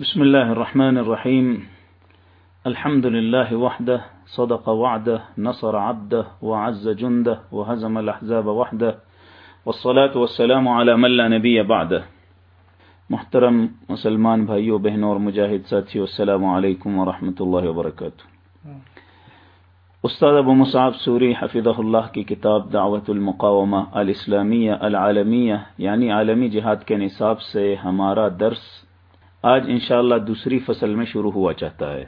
بسم الله الرحمن الرحيم الحمد لله وحده صدق وعده نصر عبده وعز جنده وهزم الأحزاب وحده والصلاة والسلام على من لا نبي بعده محترم مسلمان بھائیو، بہنوں اور مجاہد ساتھیو، السلام علیکم ورحمۃ اللہ وبرکاتہ۔ استاد ابو مصعب سوری حفظہ اللہ کی کتاب دعوت المقامہ الاسلامیہ العالمیہ یعنی عالمی جہاد کے نصاب سے ہمارا درس آج انشاءاللہ دوسری فصل میں شروع ہوا چاہتا ہے۔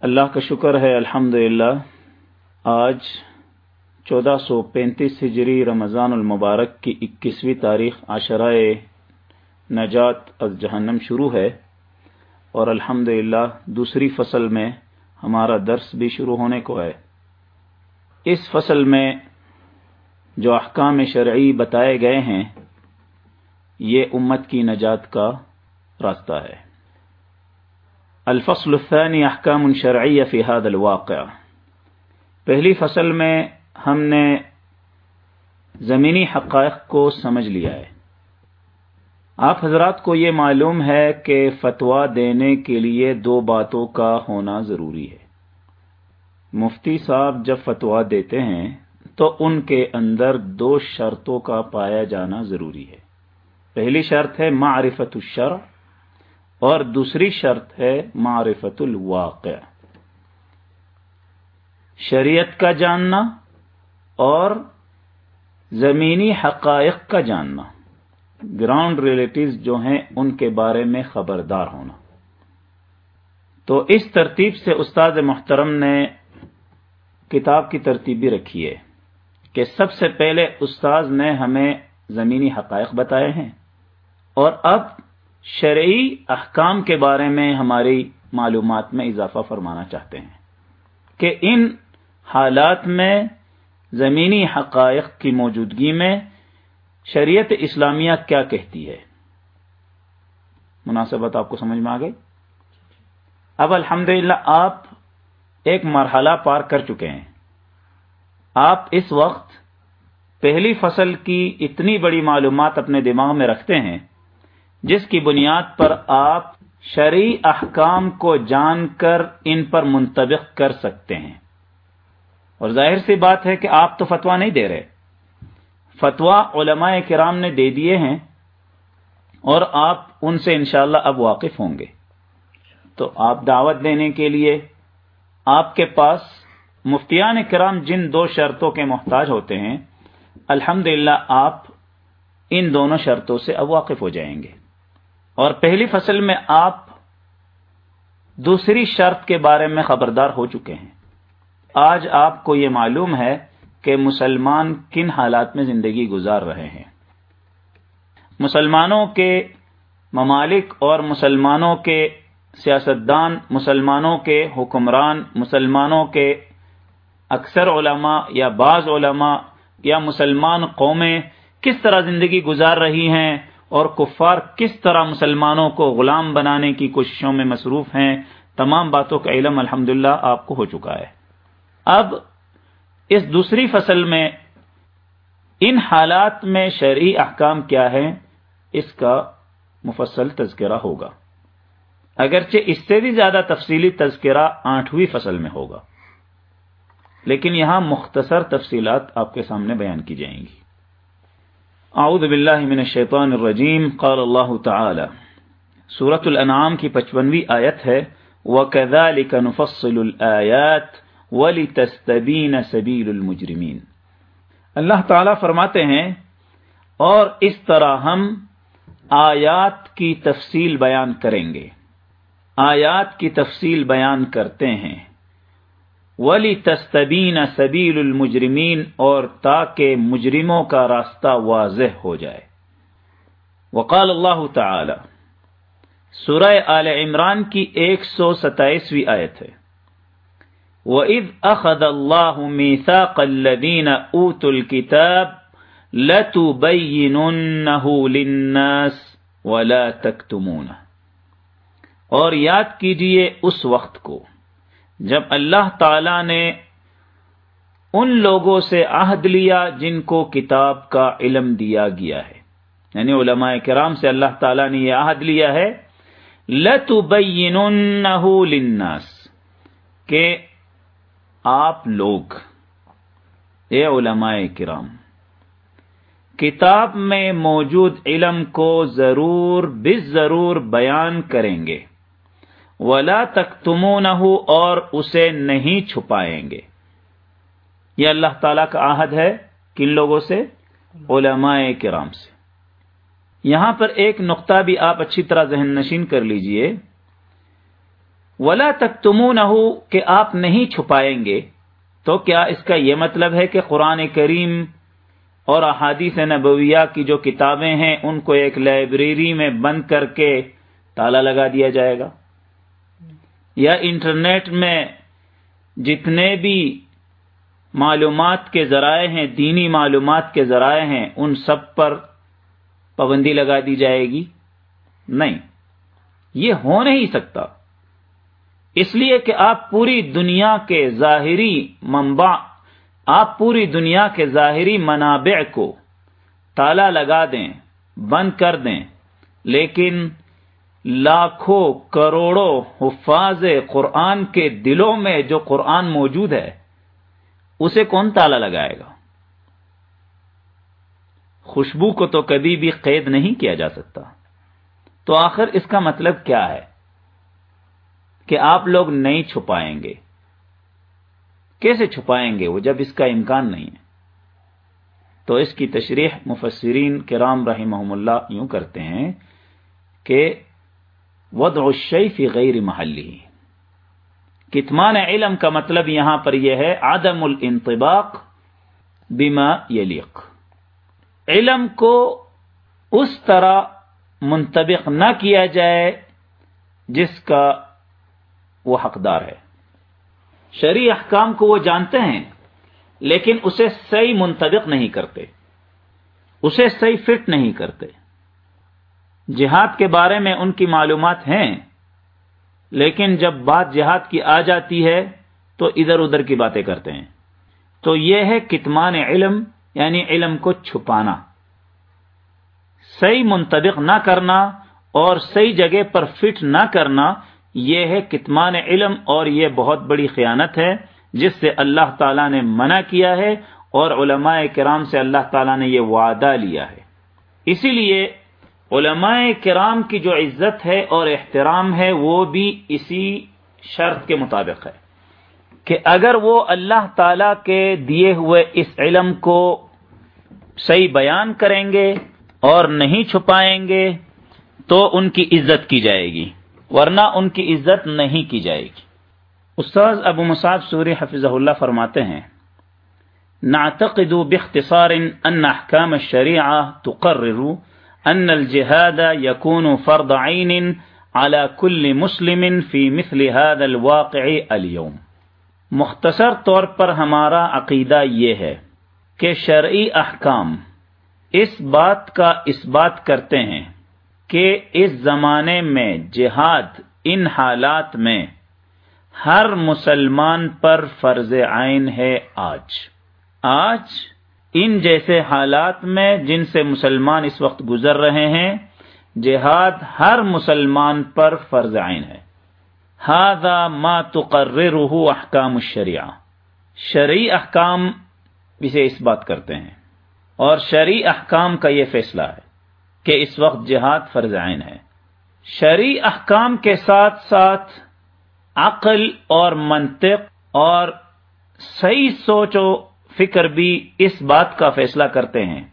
اللہ کا شکر ہے الحمد آج چودہ سو پینتیس ہجری رمضان المبارک کی اکیسویں تاریخ عشرائے نجات از جہنم شروع ہے اور الحمد دوسری فصل میں ہمارا درس بھی شروع ہونے کو ہے۔ اس فصل میں جو احکام شرعی بتائے گئے ہیں، یہ امت کی نجات کا راستہ ہے۔ الفصل الثانی احکام شرعی فی هذا الواقع۔ پہلی فصل میں ہم نے زمینی حقائق کو سمجھ لیا ہے۔ آپ حضرات کو یہ معلوم ہے کہ فتویٰ دینے کے لیے دو باتوں کا ہونا ضروری ہے۔ مفتی صاحب جب فتویٰ دیتے ہیں تو ان کے اندر دو شرطوں کا پایا جانا ضروری ہے۔ پہلی شرط ہے معرفت الشرع اور دوسری شرط ہے معرفت الواقع۔ شریعت کا جاننا اور زمینی حقائق کا جاننا۔ گراؤنڈ ریلیٹیوز جو ہیں ان کے بارے میں خبردار ہونا۔ تو اس ترتیب سے استاد محترم نے کتاب کی ترتیب بھی رکھی ہے کہ سب سے پہلے استاذ نے ہمیں زمینی حقائق بتائے ہیں اور اب شرعی احکام کے بارے میں ہماری معلومات میں اضافہ فرمانا چاہتے ہیں کہ ان حالات میں زمینی حقائق کی موجودگی میں شریعت اسلامیہ کیا کہتی ہے؟ مناسبت آپ کو سمجھ میں آ گئی؟ اب الحمد آپ ایک مرحلہ پار کر چکے ہیں۔ آپ اس وقت پہلی فصل کی اتنی بڑی معلومات اپنے دماغ میں رکھتے ہیں جس کی بنیاد پر آپ شرعی احکام کو جان کر ان پر منتبق کر سکتے ہیں۔ اور ظاہر سی بات ہے کہ آپ تو فتوا نہیں دے رہے۔ فتوا علماء کرام نے دے دیے ہیں اور آپ ان سے انشاءاللہ اب واقف ہوں گے۔ تو آپ دعوت دینے کے لیے آپ کے پاس مفتیان کرام جن دو شرطوں کے محتاج ہوتے ہیں الحمد آپ ان دونوں شرطوں سے اب واقف ہو جائیں گے۔ اور پہلی فصل میں آپ دوسری شرط کے بارے میں خبردار ہو چکے ہیں۔ آج آپ کو یہ معلوم ہے کہ مسلمان کن حالات میں زندگی گزار رہے ہیں۔ مسلمانوں کے ممالک اور مسلمانوں کے سیاستدان، مسلمانوں کے حکمران، مسلمانوں کے اکثر علماء یا بعض علماء یا مسلمان قومیں کس طرح زندگی گزار رہی ہیں؟ اور کفار کس طرح مسلمانوں کو غلام بنانے کی کوششوں میں مصروف ہیں، تمام باتوں کا علم الحمد آپ کو ہو چکا ہے۔ اب اس دوسری فصل میں ان حالات میں شرعی احکام کیا ہے اس کا مفصل تذکرہ ہوگا۔ اگرچہ اس سے بھی زیادہ تفصیلی تذکرہ آٹھویں فصل میں ہوگا۔ لیکن یہاں مختصر تفصیلات آپ کے سامنے بیان کی جائیں گی۔ اعوذ باللہ من الشیطان الرجیم، قال اللہ تعالی۔ سورة الانعام کی پچپنوی آیت ہے، وَكَذَلِكَ نُفَصِّلُ الْآيَاتِ وَلِتَسْتَبِينَ سَبِيلُ الْمُجْرِمِينَ اللہ تعالی فرماتے ہیں، اور اس طرح ہم آیات کی تفصیل بیان کریں گے۔ آیات کی تفصیل بیان کرتے ہیں۔ ولی تستبین سبیل المجرمین اور تاکہ مجرموں کا راستہ واضح ہو جائے۔ وقال اللہ تعالی، سورہ آل عمران کی ایک سو ستائیسویں آیت ہے۔ وَإِذْ أَخَذَ اللَّهُ مِيثَاقَ الَّذِينَ أُوتُوا الْكِتَابِ لَتُبَيِّنُنَّهُ لِلنَّاسِ وَلَا تَكْتُمُونَ اور یاد کیجیے اس وقت کو۔ جب اللہ تعالی نے ان لوگوں سے عہد لیا جن کو کتاب کا علم دیا گیا ہے۔ یعنی علماء کرام سے اللہ تعالیٰ نے یہ عہد لیا ہے۔ لتبیننہ للناس کہ آپ لوگ، اے علماء کرام، کتاب میں موجود علم کو ضرور بس ضرور بیان کریں گے۔ ولا تک اور اسے نہیں چھپائیں گے۔ یہ اللہ تعالی کا عہد ہے کن لوگوں سے؟ علماء کرام سے۔ یہاں پر ایک نقطہ بھی آپ اچھی طرح ذہن نشین کر لیجیے۔ ولا تک کہ آپ نہیں چھپائیں گے، تو کیا اس کا یہ مطلب ہے کہ قرآن کریم اور احادیث نبویہ کی جو کتابیں ہیں، ان کو ایک لائبریری میں بند کر کے تالا لگا دیا جائے گا؟ یا انٹرنیٹ میں جتنے بھی معلومات کے ذرائع ہیں، دینی معلومات کے ذرائع ہیں، ان سب پر پابندی لگا دی جائے گی؟ نہیں، یہ ہو نہیں سکتا۔ اس لیے کہ آپ پوری دنیا کے ظاہری منبع، آپ پوری دنیا کے ظاہری منابع کو تالا لگا دیں، بند کر دیں، لیکن لاکھوں کروڑوں حفاظ قرآن کے دلوں میں جو قرآن موجود ہے، اسے کون تالا لگائے گا؟ خوشبو کو تو کبھی بھی قید نہیں کیا جا سکتا۔ تو آخر اس کا مطلب کیا ہے؟ کہ آپ لوگ نہیں چھپائیں گے۔ کیسے چھپائیں گے وہ جب اس کا امکان نہیں ہے؟ تو اس کی تشریح مفسرین کرام رحمہم اللہ یوں کرتے ہیں کہ وضع الشیء فی غیر محلی کتمان علم کا مطلب یہاں پر یہ ہے عدم الانطباق بما یلیق۔ علم کو اس طرح منطبق نہ کیا جائے جس کا وہ حقدار ہے۔ شرع احکام کو وہ جانتے ہیں، لیکن اسے صحیح منطبق نہیں کرتے، اسے صحیح فٹ نہیں کرتے۔ جہاد کے بارے میں ان کی معلومات ہیں، لیکن جب بات جہاد کی آ جاتی ہے، تو ادھر ادھر کی باتیں کرتے ہیں۔ تو یہ ہے کتمان علم یعنی علم کو چھپانا۔ صحیح منطبق نہ کرنا اور صحیح جگہ پر فٹ نہ کرنا، یہ ہے کتمان علم اور یہ بہت بڑی خیانت ہے، جس سے اللہ تعالیٰ نے منع کیا ہے اور علماء کرام سے اللہ تعالیٰ نے یہ وعدہ لیا ہے۔ اسی لیے علماء کرام کی جو عزت ہے اور احترام ہے، وہ بھی اسی شرط کے مطابق ہے کہ اگر وہ اللہ تعالی کے دیے ہوئے اس علم کو صحیح بیان کریں گے اور نہیں چھپائیں گے تو ان کی عزت کی جائے گی، ورنہ ان کی عزت نہیں کی جائے گی۔ استاذ ابو مصعب سوری حفظ اللہ فرماتے ہیں نعتقد باختصار ان احکام الشریعہ تقرر ان الجهاد يكون فرض عين على كل مسلم في مثل هذا الواقع اليوم. مختصر طور پر ہمارا عقیدہ یہ ہے کہ شرعی احکام اس بات کا اس بات کرتے ہیں کہ اس زمانے میں جہاد ان حالات میں ہر مسلمان پر فرض عین ہے آج. آج ان جیسے حالات میں جن سے مسلمان اس وقت گزر رہے ہیں، جہاد ہر مسلمان پر فرض عین ہے۔ ہاضا ما تقررہ احکام الشریعہ۔ شرعی احکام اسے اس بات کرتے ہیں۔ اور شرعی احکام کا یہ فیصلہ ہے کہ اس وقت جہاد فرض عین ہے۔ شرعی احکام کے ساتھ ساتھ عقل اور منطق اور صحیح سوچ و فکر بھی اس بات کا فیصلہ کرتے ہیں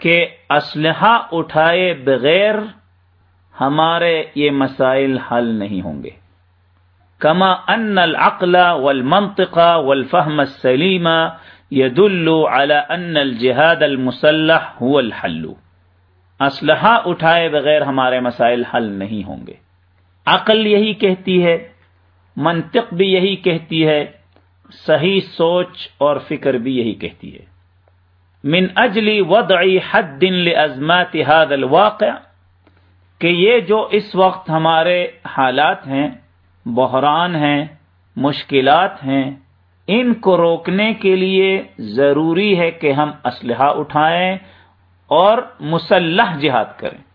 کہ اسلحہ اٹھائے بغیر ہمارے یہ مسائل حل نہیں ہوں گے۔ کما ان العقل والمنطق والفهم السلیم يدل على ان الجهاد المسلح هو الحل۔ اسلحہ اٹھائے بغیر ہمارے مسائل حل نہیں ہوں گے۔ عقل یہی کہتی ہے، منطق بھی یہی کہتی ہے صحیح سوچ اور فکر بھی یہی کہتی ہے۔ من اجلی وضعی حد دن لازمات هذا الواقع، کہ یہ جو اس وقت ہمارے حالات ہیں، بحران ہیں، مشکلات ہیں، ان کو روکنے کے لیے ضروری ہے کہ ہم اسلحہ اٹھائیں اور مسلح جہاد کریں۔